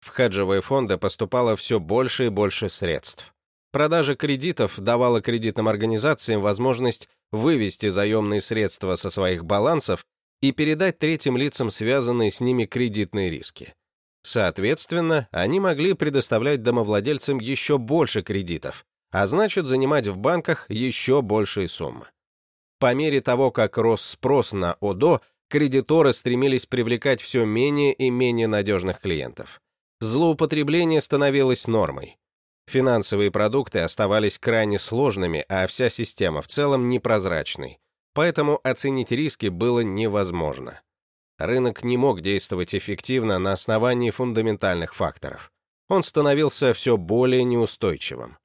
В хеджевые фонды поступало все больше и больше средств. Продажа кредитов давала кредитным организациям возможность вывести заемные средства со своих балансов и передать третьим лицам связанные с ними кредитные риски. Соответственно, они могли предоставлять домовладельцам еще больше кредитов, а значит занимать в банках еще большие суммы. По мере того, как рос спрос на ОДО, кредиторы стремились привлекать все менее и менее надежных клиентов. Злоупотребление становилось нормой. Финансовые продукты оставались крайне сложными, а вся система в целом непрозрачной, поэтому оценить риски было невозможно рынок не мог действовать эффективно на основании фундаментальных факторов. Он становился все более неустойчивым.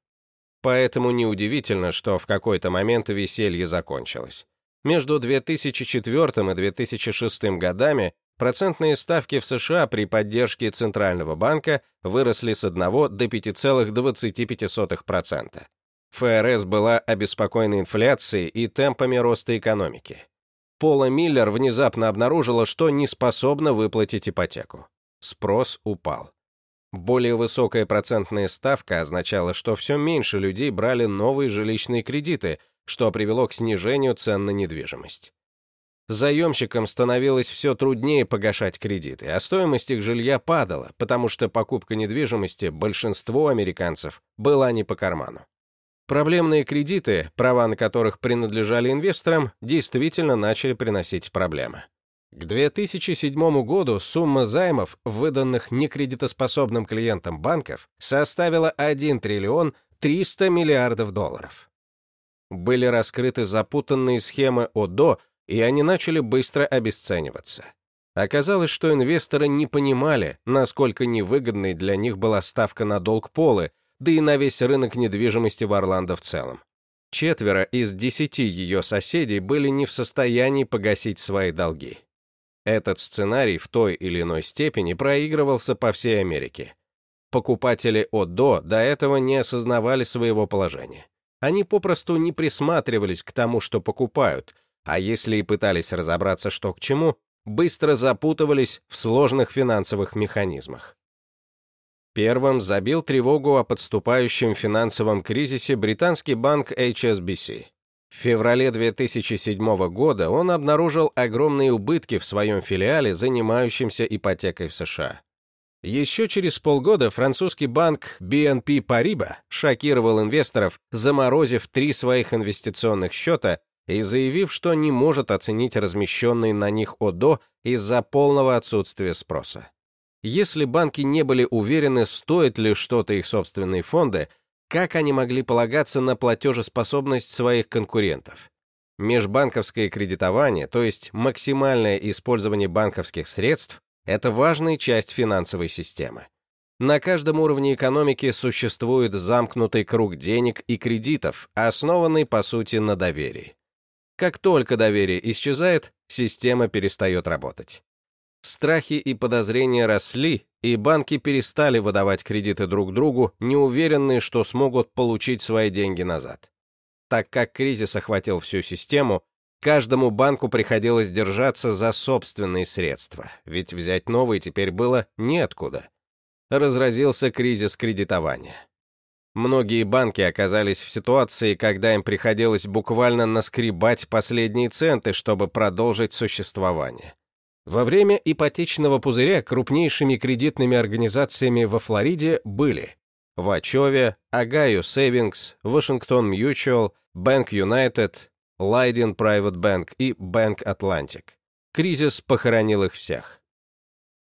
Поэтому неудивительно, что в какой-то момент веселье закончилось. Между 2004 и 2006 годами процентные ставки в США при поддержке Центрального банка выросли с 1 до 5,25%. ФРС была обеспокоена инфляцией и темпами роста экономики. Пола Миллер внезапно обнаружила, что не способна выплатить ипотеку. Спрос упал. Более высокая процентная ставка означала, что все меньше людей брали новые жилищные кредиты, что привело к снижению цен на недвижимость. Заемщикам становилось все труднее погашать кредиты, а стоимость их жилья падала, потому что покупка недвижимости большинству американцев была не по карману. Проблемные кредиты, права на которых принадлежали инвесторам, действительно начали приносить проблемы. К 2007 году сумма займов, выданных некредитоспособным клиентам банков, составила 1 триллион 300 миллиардов долларов. Были раскрыты запутанные схемы ОДО, и они начали быстро обесцениваться. Оказалось, что инвесторы не понимали, насколько невыгодной для них была ставка на долг Полы, да и на весь рынок недвижимости в Орландо в целом. Четверо из десяти ее соседей были не в состоянии погасить свои долги. Этот сценарий в той или иной степени проигрывался по всей Америке. Покупатели ОДО до этого не осознавали своего положения. Они попросту не присматривались к тому, что покупают, а если и пытались разобраться, что к чему, быстро запутывались в сложных финансовых механизмах. Первым забил тревогу о подступающем финансовом кризисе британский банк HSBC. В феврале 2007 года он обнаружил огромные убытки в своем филиале, занимающемся ипотекой в США. Еще через полгода французский банк BNP Paribas шокировал инвесторов, заморозив три своих инвестиционных счета и заявив, что не может оценить размещенные на них ОДО из-за полного отсутствия спроса. Если банки не были уверены, стоит ли что-то их собственные фонды, как они могли полагаться на платежеспособность своих конкурентов? Межбанковское кредитование, то есть максимальное использование банковских средств, это важная часть финансовой системы. На каждом уровне экономики существует замкнутый круг денег и кредитов, основанный, по сути, на доверии. Как только доверие исчезает, система перестает работать. Страхи и подозрения росли, и банки перестали выдавать кредиты друг другу, неуверенные, что смогут получить свои деньги назад. Так как кризис охватил всю систему, каждому банку приходилось держаться за собственные средства, ведь взять новые теперь было неоткуда. Разразился кризис кредитования. Многие банки оказались в ситуации, когда им приходилось буквально наскребать последние центы, чтобы продолжить существование. Во время ипотечного пузыря крупнейшими кредитными организациями во Флориде были Вачове, Агаю Savings, Вашингтон Mutual, Bank United, Leiden Private Bank и Bank Atlantic. Кризис похоронил их всех.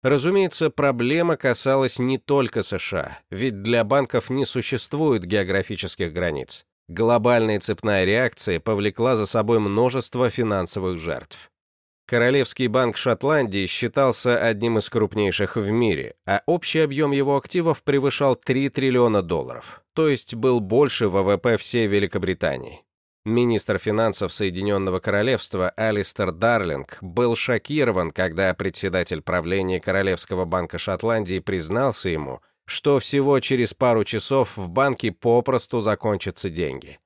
Разумеется, проблема касалась не только США, ведь для банков не существует географических границ. Глобальная цепная реакция повлекла за собой множество финансовых жертв. Королевский банк Шотландии считался одним из крупнейших в мире, а общий объем его активов превышал 3 триллиона долларов, то есть был больше ВВП всей Великобритании. Министр финансов Соединенного Королевства Алистер Дарлинг был шокирован, когда председатель правления Королевского банка Шотландии признался ему, что всего через пару часов в банке попросту закончатся деньги.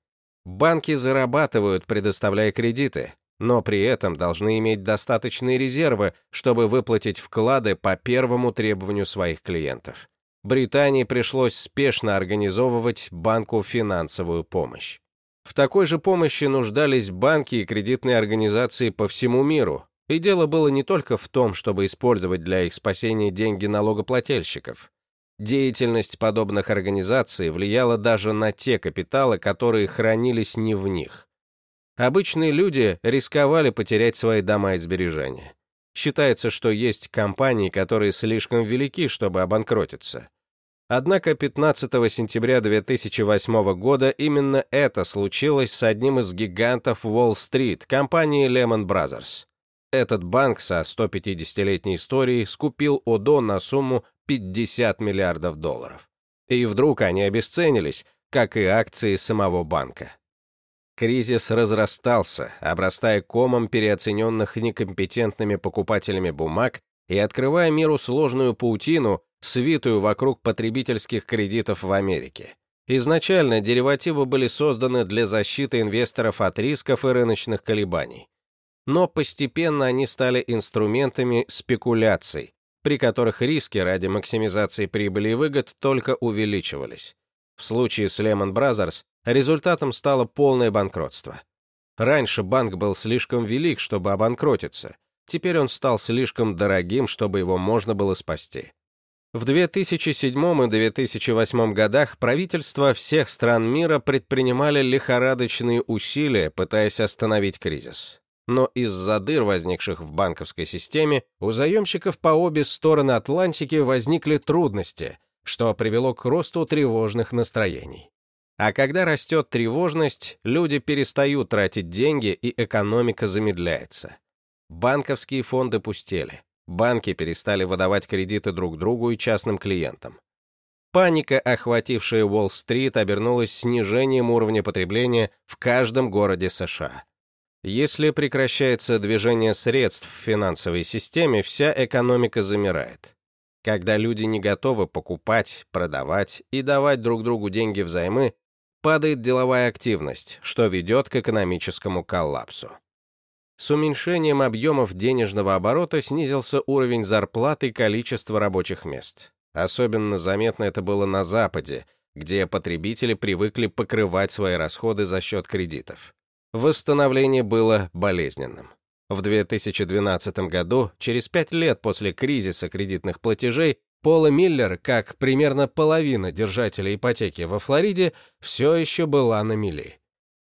Банки зарабатывают, предоставляя кредиты, но при этом должны иметь достаточные резервы, чтобы выплатить вклады по первому требованию своих клиентов. Британии пришлось спешно организовывать банку финансовую помощь. В такой же помощи нуждались банки и кредитные организации по всему миру, и дело было не только в том, чтобы использовать для их спасения деньги налогоплательщиков. Деятельность подобных организаций влияла даже на те капиталы, которые хранились не в них. Обычные люди рисковали потерять свои дома и сбережения. Считается, что есть компании, которые слишком велики, чтобы обанкротиться. Однако 15 сентября 2008 года именно это случилось с одним из гигантов Уолл-стрит, компанией Lehman Brothers. Этот банк со 150-летней историей скупил ОДО на сумму 50 миллиардов долларов. И вдруг они обесценились, как и акции самого банка. Кризис разрастался, обрастая комом переоцененных некомпетентными покупателями бумаг и открывая миру сложную паутину, свитую вокруг потребительских кредитов в Америке. Изначально деривативы были созданы для защиты инвесторов от рисков и рыночных колебаний. Но постепенно они стали инструментами спекуляций, при которых риски ради максимизации прибыли и выгод только увеличивались. В случае с Lehman Brothers результатом стало полное банкротство. Раньше банк был слишком велик, чтобы обанкротиться, теперь он стал слишком дорогим, чтобы его можно было спасти. В 2007 и 2008 годах правительства всех стран мира предпринимали лихорадочные усилия, пытаясь остановить кризис. Но из-за дыр, возникших в банковской системе, у заемщиков по обе стороны Атлантики возникли трудности, что привело к росту тревожных настроений. А когда растет тревожность, люди перестают тратить деньги, и экономика замедляется. Банковские фонды пустели. Банки перестали выдавать кредиты друг другу и частным клиентам. Паника, охватившая Уолл-стрит, обернулась снижением уровня потребления в каждом городе США. Если прекращается движение средств в финансовой системе, вся экономика замирает. Когда люди не готовы покупать, продавать и давать друг другу деньги взаймы, падает деловая активность, что ведет к экономическому коллапсу. С уменьшением объемов денежного оборота снизился уровень зарплат и количество рабочих мест. Особенно заметно это было на Западе, где потребители привыкли покрывать свои расходы за счет кредитов. Восстановление было болезненным. В 2012 году, через пять лет после кризиса кредитных платежей, Пола Миллер, как примерно половина держателей ипотеки во Флориде, все еще была на мели.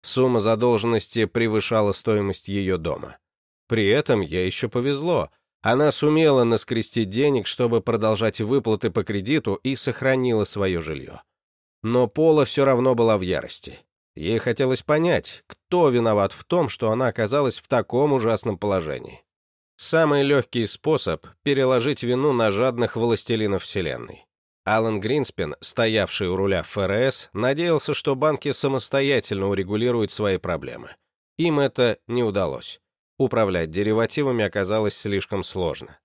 Сумма задолженности превышала стоимость ее дома. При этом ей еще повезло. Она сумела наскрести денег, чтобы продолжать выплаты по кредиту и сохранила свое жилье. Но Пола все равно была в ярости. Ей хотелось понять, кто виноват в том, что она оказалась в таком ужасном положении. Самый легкий способ — переложить вину на жадных властелинов Вселенной. Алан Гринспен, стоявший у руля ФРС, надеялся, что банки самостоятельно урегулируют свои проблемы. Им это не удалось. Управлять деривативами оказалось слишком сложно.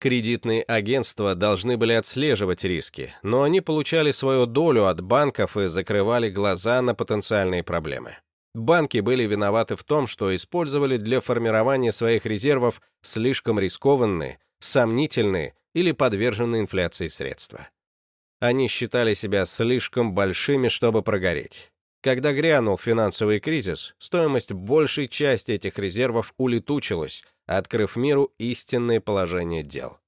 Кредитные агентства должны были отслеживать риски, но они получали свою долю от банков и закрывали глаза на потенциальные проблемы. Банки были виноваты в том, что использовали для формирования своих резервов слишком рискованные, сомнительные или подверженные инфляции средства. Они считали себя слишком большими, чтобы прогореть. Когда грянул финансовый кризис, стоимость большей части этих резервов улетучилась, открыв миру истинное положение дел.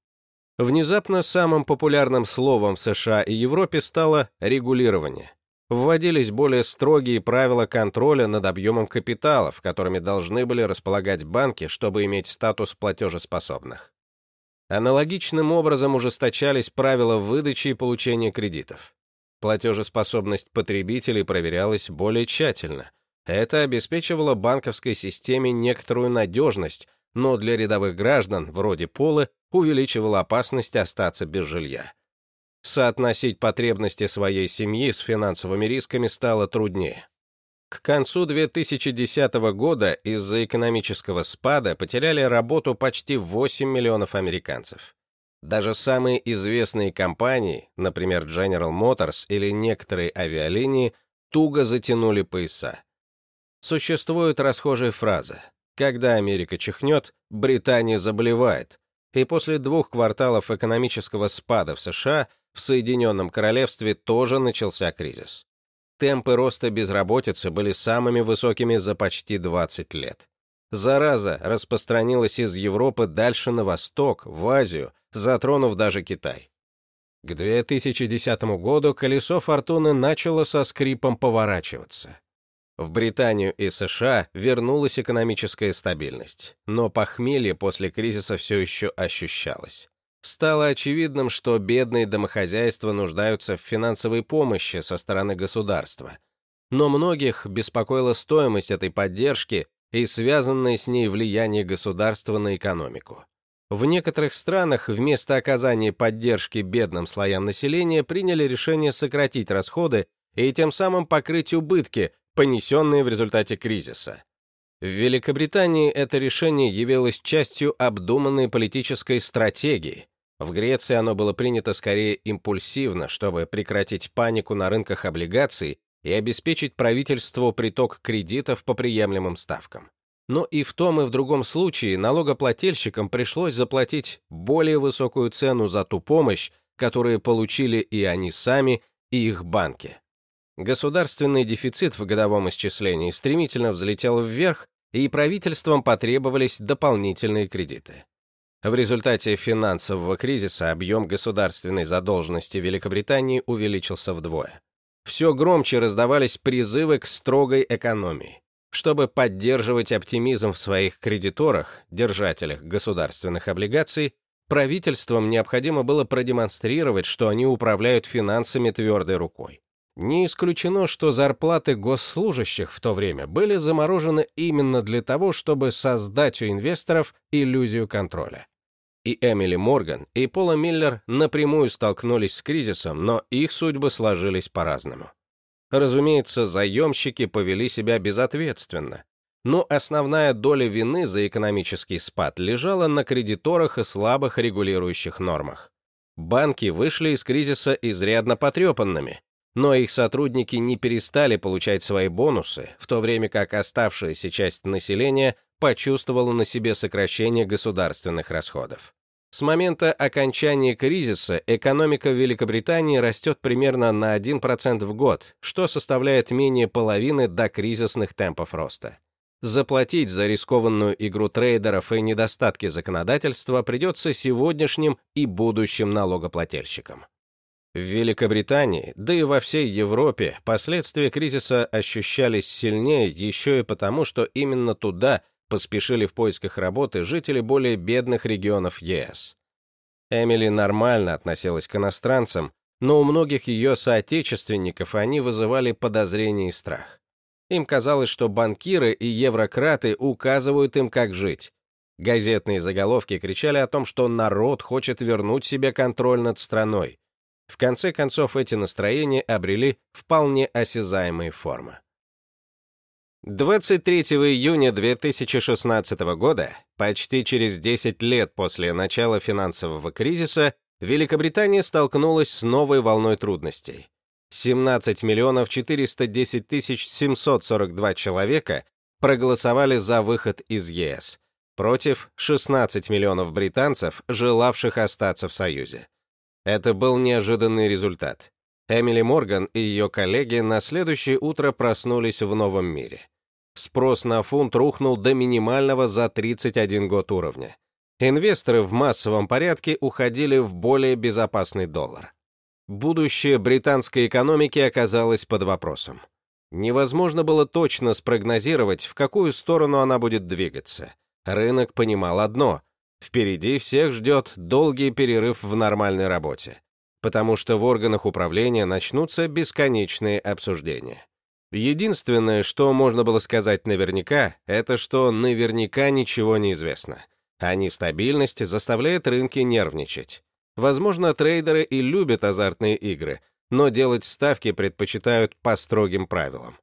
Внезапно самым популярным словом в США и Европе стало регулирование вводились более строгие правила контроля над объемом капиталов, которыми должны были располагать банки, чтобы иметь статус платежеспособных. Аналогичным образом ужесточались правила выдачи и получения кредитов. Платежеспособность потребителей проверялась более тщательно. Это обеспечивало банковской системе некоторую надежность, но для рядовых граждан, вроде Полы, увеличивало опасность остаться без жилья. Соотносить потребности своей семьи с финансовыми рисками стало труднее. К концу 2010 года из-за экономического спада потеряли работу почти 8 миллионов американцев. Даже самые известные компании, например, General Motors или некоторые авиалинии, туго затянули пояса. Существует расхожая фраза «Когда Америка чихнет, Британия заболевает», и после двух кварталов экономического спада в США в Соединенном Королевстве тоже начался кризис. Темпы роста безработицы были самыми высокими за почти 20 лет. Зараза распространилась из Европы дальше на восток, в Азию, затронув даже Китай. К 2010 году колесо фортуны начало со скрипом поворачиваться. В Британию и США вернулась экономическая стабильность, но похмелье после кризиса все еще ощущалось стало очевидным, что бедные домохозяйства нуждаются в финансовой помощи со стороны государства. Но многих беспокоила стоимость этой поддержки и связанное с ней влияние государства на экономику. В некоторых странах вместо оказания поддержки бедным слоям населения приняли решение сократить расходы и тем самым покрыть убытки, понесенные в результате кризиса. В Великобритании это решение явилось частью обдуманной политической стратегии. В Греции оно было принято скорее импульсивно, чтобы прекратить панику на рынках облигаций и обеспечить правительству приток кредитов по приемлемым ставкам. Но и в том и в другом случае налогоплательщикам пришлось заплатить более высокую цену за ту помощь, которую получили и они сами, и их банки. Государственный дефицит в годовом исчислении стремительно взлетел вверх, и правительствам потребовались дополнительные кредиты. В результате финансового кризиса объем государственной задолженности Великобритании увеличился вдвое. Все громче раздавались призывы к строгой экономии. Чтобы поддерживать оптимизм в своих кредиторах, держателях государственных облигаций, правительствам необходимо было продемонстрировать, что они управляют финансами твердой рукой. Не исключено, что зарплаты госслужащих в то время были заморожены именно для того, чтобы создать у инвесторов иллюзию контроля. И Эмили Морган, и Пола Миллер напрямую столкнулись с кризисом, но их судьбы сложились по-разному. Разумеется, заемщики повели себя безответственно, но основная доля вины за экономический спад лежала на кредиторах и слабых регулирующих нормах. Банки вышли из кризиса изрядно потрепанными, но их сотрудники не перестали получать свои бонусы, в то время как оставшаяся часть населения почувствовала на себе сокращение государственных расходов. С момента окончания кризиса экономика Великобритании растет примерно на 1% в год, что составляет менее половины до кризисных темпов роста. Заплатить за рискованную игру трейдеров и недостатки законодательства придется сегодняшним и будущим налогоплательщикам. В Великобритании, да и во всей Европе, последствия кризиса ощущались сильнее еще и потому, что именно туда поспешили в поисках работы жители более бедных регионов ЕС. Эмили нормально относилась к иностранцам, но у многих ее соотечественников они вызывали подозрение и страх. Им казалось, что банкиры и еврократы указывают им, как жить. Газетные заголовки кричали о том, что народ хочет вернуть себе контроль над страной, в конце концов, эти настроения обрели вполне осязаемые формы. 23 июня 2016 года, почти через 10 лет после начала финансового кризиса, Великобритания столкнулась с новой волной трудностей. 17 миллионов 410 тысяч 742 человека проголосовали за выход из ЕС, против 16 миллионов британцев, желавших остаться в Союзе. Это был неожиданный результат. Эмили Морган и ее коллеги на следующее утро проснулись в новом мире. Спрос на фунт рухнул до минимального за 31 год уровня. Инвесторы в массовом порядке уходили в более безопасный доллар. Будущее британской экономики оказалось под вопросом. Невозможно было точно спрогнозировать, в какую сторону она будет двигаться. Рынок понимал одно Впереди всех ждет долгий перерыв в нормальной работе, потому что в органах управления начнутся бесконечные обсуждения. Единственное, что можно было сказать наверняка, это что наверняка ничего не известно, а нестабильность заставляет рынки нервничать. Возможно, трейдеры и любят азартные игры, но делать ставки предпочитают по строгим правилам.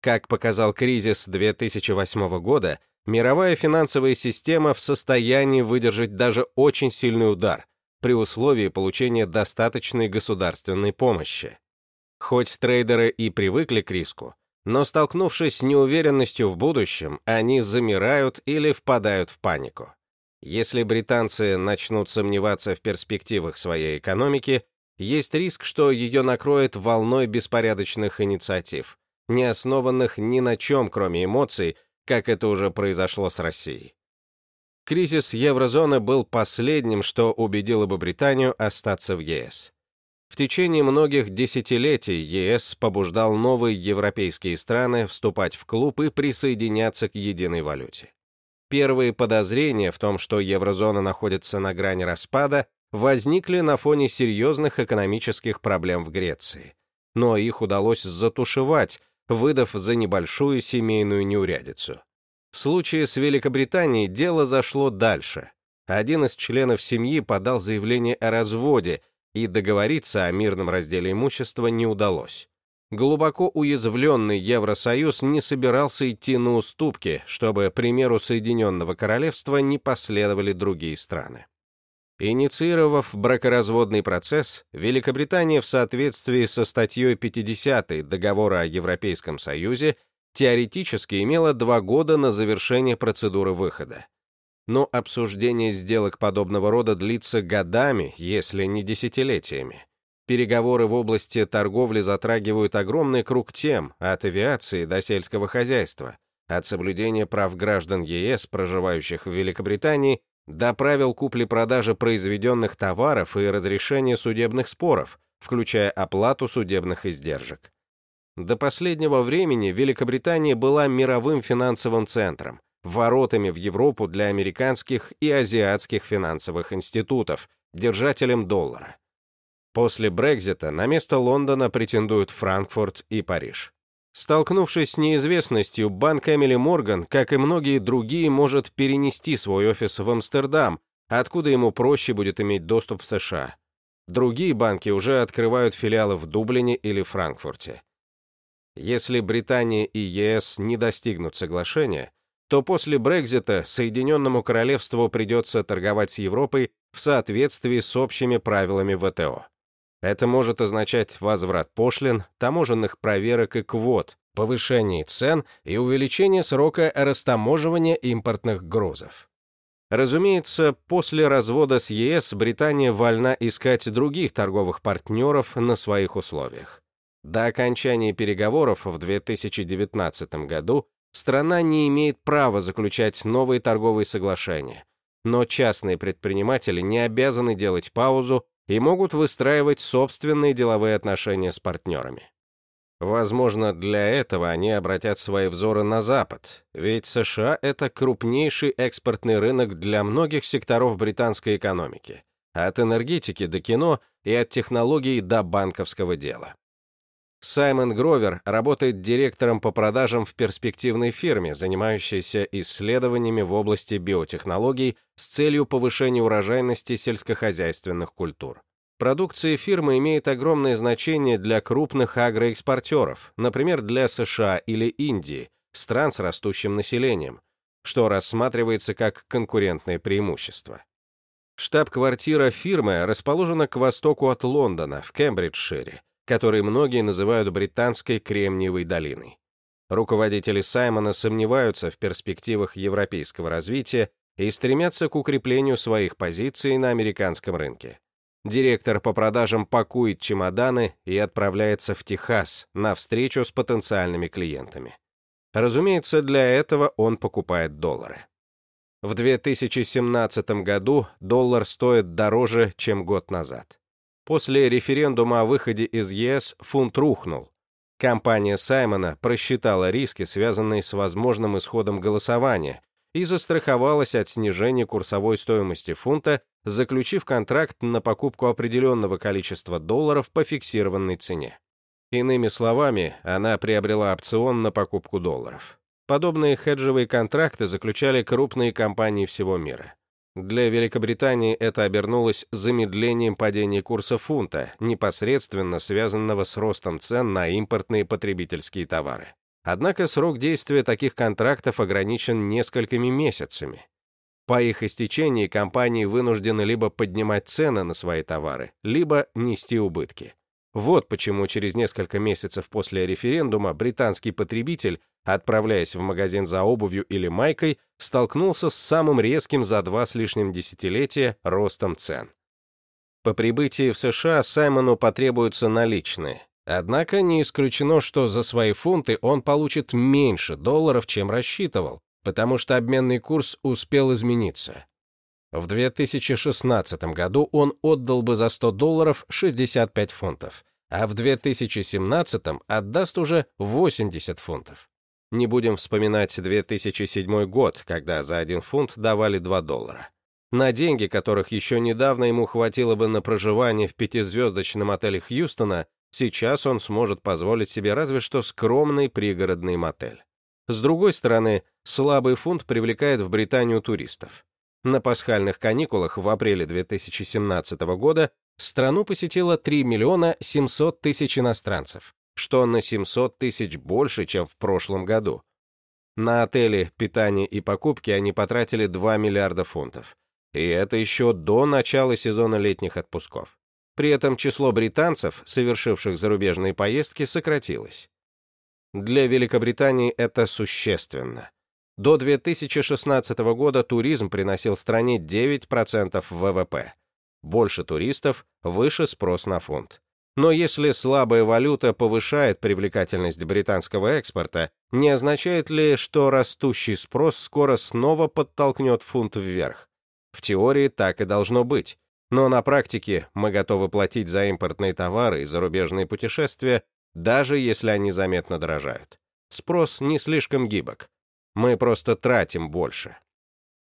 Как показал кризис 2008 года, мировая финансовая система в состоянии выдержать даже очень сильный удар при условии получения достаточной государственной помощи. Хоть трейдеры и привыкли к риску, но столкнувшись с неуверенностью в будущем, они замирают или впадают в панику. Если британцы начнут сомневаться в перспективах своей экономики, есть риск, что ее накроет волной беспорядочных инициатив, не основанных ни на чем, кроме эмоций, как это уже произошло с Россией. Кризис еврозоны был последним, что убедило бы Британию остаться в ЕС. В течение многих десятилетий ЕС побуждал новые европейские страны вступать в клуб и присоединяться к единой валюте. Первые подозрения в том, что еврозона находится на грани распада, возникли на фоне серьезных экономических проблем в Греции. Но их удалось затушевать, выдав за небольшую семейную неурядицу. В случае с Великобританией дело зашло дальше. Один из членов семьи подал заявление о разводе, и договориться о мирном разделе имущества не удалось. глубоко уязвленный Евросоюз не собирался идти на уступки, чтобы примеру Соединенного Королевства не последовали другие страны. Инициировав бракоразводный процесс, Великобритания в соответствии со статьей 50 Договора о Европейском Союзе теоретически имела два года на завершение процедуры выхода. Но обсуждение сделок подобного рода длится годами, если не десятилетиями. Переговоры в области торговли затрагивают огромный круг тем, от авиации до сельского хозяйства, от соблюдения прав граждан ЕС, проживающих в Великобритании, до правил купли-продажи произведенных товаров и разрешения судебных споров, включая оплату судебных издержек. До последнего времени Великобритания была мировым финансовым центром, воротами в Европу для американских и азиатских финансовых институтов, держателем доллара. После Брекзита на место Лондона претендуют Франкфурт и Париж. Столкнувшись с неизвестностью, банк Эмили Морган, как и многие другие, может перенести свой офис в Амстердам, откуда ему проще будет иметь доступ в США. Другие банки уже открывают филиалы в Дублине или Франкфурте. Если Британия и ЕС не достигнут соглашения, то после Брекзита Соединенному Королевству придется торговать с Европой в соответствии с общими правилами ВТО. Это может означать возврат пошлин, таможенных проверок и квот, повышение цен и увеличение срока растаможивания импортных грузов. Разумеется, после развода с ЕС Британия вольна искать других торговых партнеров на своих условиях. До окончания переговоров в 2019 году страна не имеет права заключать новые торговые соглашения, но частные предприниматели не обязаны делать паузу и могут выстраивать собственные деловые отношения с партнерами. Возможно, для этого они обратят свои взоры на Запад, ведь США — это крупнейший экспортный рынок для многих секторов британской экономики, от энергетики до кино и от технологий до банковского дела. Саймон Гровер работает директором по продажам в перспективной фирме, занимающейся исследованиями в области биотехнологий с целью повышения урожайности сельскохозяйственных культур. Продукция фирмы имеет огромное значение для крупных агроэкспортеров, например, для США или Индии, стран с растущим населением, что рассматривается как конкурентное преимущество. Штаб-квартира фирмы расположена к востоку от Лондона, в Кембриджшире, который многие называют британской Кремниевой долиной. Руководители Саймона сомневаются в перспективах европейского развития и стремятся к укреплению своих позиций на американском рынке. Директор по продажам пакует чемоданы и отправляется в Техас на встречу с потенциальными клиентами. Разумеется, для этого он покупает доллары. В 2017 году доллар стоит дороже, чем год назад. После референдума о выходе из ЕС фунт рухнул. Компания Саймона просчитала риски, связанные с возможным исходом голосования, и застраховалась от снижения курсовой стоимости фунта, заключив контракт на покупку определенного количества долларов по фиксированной цене. Иными словами, она приобрела опцион на покупку долларов. Подобные хеджевые контракты заключали крупные компании всего мира. Для Великобритании это обернулось замедлением падения курса фунта, непосредственно связанного с ростом цен на импортные потребительские товары. Однако срок действия таких контрактов ограничен несколькими месяцами. По их истечении компании вынуждены либо поднимать цены на свои товары, либо нести убытки. Вот почему через несколько месяцев после референдума британский потребитель отправляясь в магазин за обувью или майкой, столкнулся с самым резким за два с лишним десятилетия ростом цен. По прибытии в США Саймону потребуются наличные, однако не исключено, что за свои фунты он получит меньше долларов, чем рассчитывал, потому что обменный курс успел измениться. В 2016 году он отдал бы за 100 долларов 65 фунтов, а в 2017 отдаст уже 80 фунтов. Не будем вспоминать 2007 год, когда за один фунт давали 2 доллара. На деньги, которых еще недавно ему хватило бы на проживание в пятизвездочном отеле Хьюстона, сейчас он сможет позволить себе разве что скромный пригородный мотель. С другой стороны, слабый фунт привлекает в Британию туристов. На пасхальных каникулах в апреле 2017 года страну посетило 3 миллиона 700 тысяч иностранцев, что на 700 тысяч больше, чем в прошлом году. На отели, питание и покупки они потратили 2 миллиарда фунтов. И это еще до начала сезона летних отпусков. При этом число британцев, совершивших зарубежные поездки, сократилось. Для Великобритании это существенно. До 2016 года туризм приносил стране 9% ВВП. Больше туристов, выше спрос на фунт. Но если слабая валюта повышает привлекательность британского экспорта, не означает ли, что растущий спрос скоро снова подтолкнет фунт вверх? В теории так и должно быть. Но на практике мы готовы платить за импортные товары и зарубежные путешествия, даже если они заметно дорожают. Спрос не слишком гибок. Мы просто тратим больше.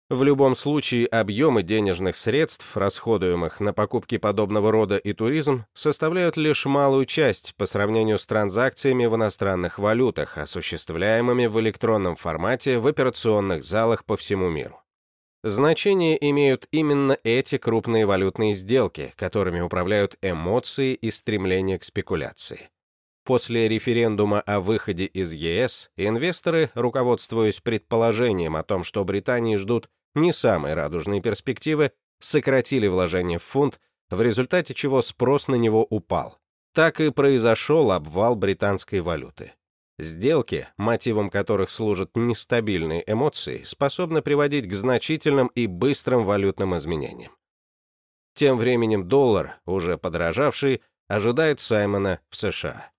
В любом случае, объемы денежных средств, расходуемых на покупки подобного рода и туризм, составляют лишь малую часть по сравнению с транзакциями в иностранных валютах, осуществляемыми в электронном формате в операционных залах по всему миру. Значение имеют именно эти крупные валютные сделки, которыми управляют эмоции и стремление к спекуляции. После референдума о выходе из ЕС инвесторы, руководствуясь предположением о том, что Британии ждут не самые радужные перспективы, сократили вложения в фунт, в результате чего спрос на него упал. Так и произошел обвал британской валюты. Сделки, мотивом которых служат нестабильные эмоции, способны приводить к значительным и быстрым валютным изменениям. Тем временем доллар, уже подорожавший, ожидает Саймона в США.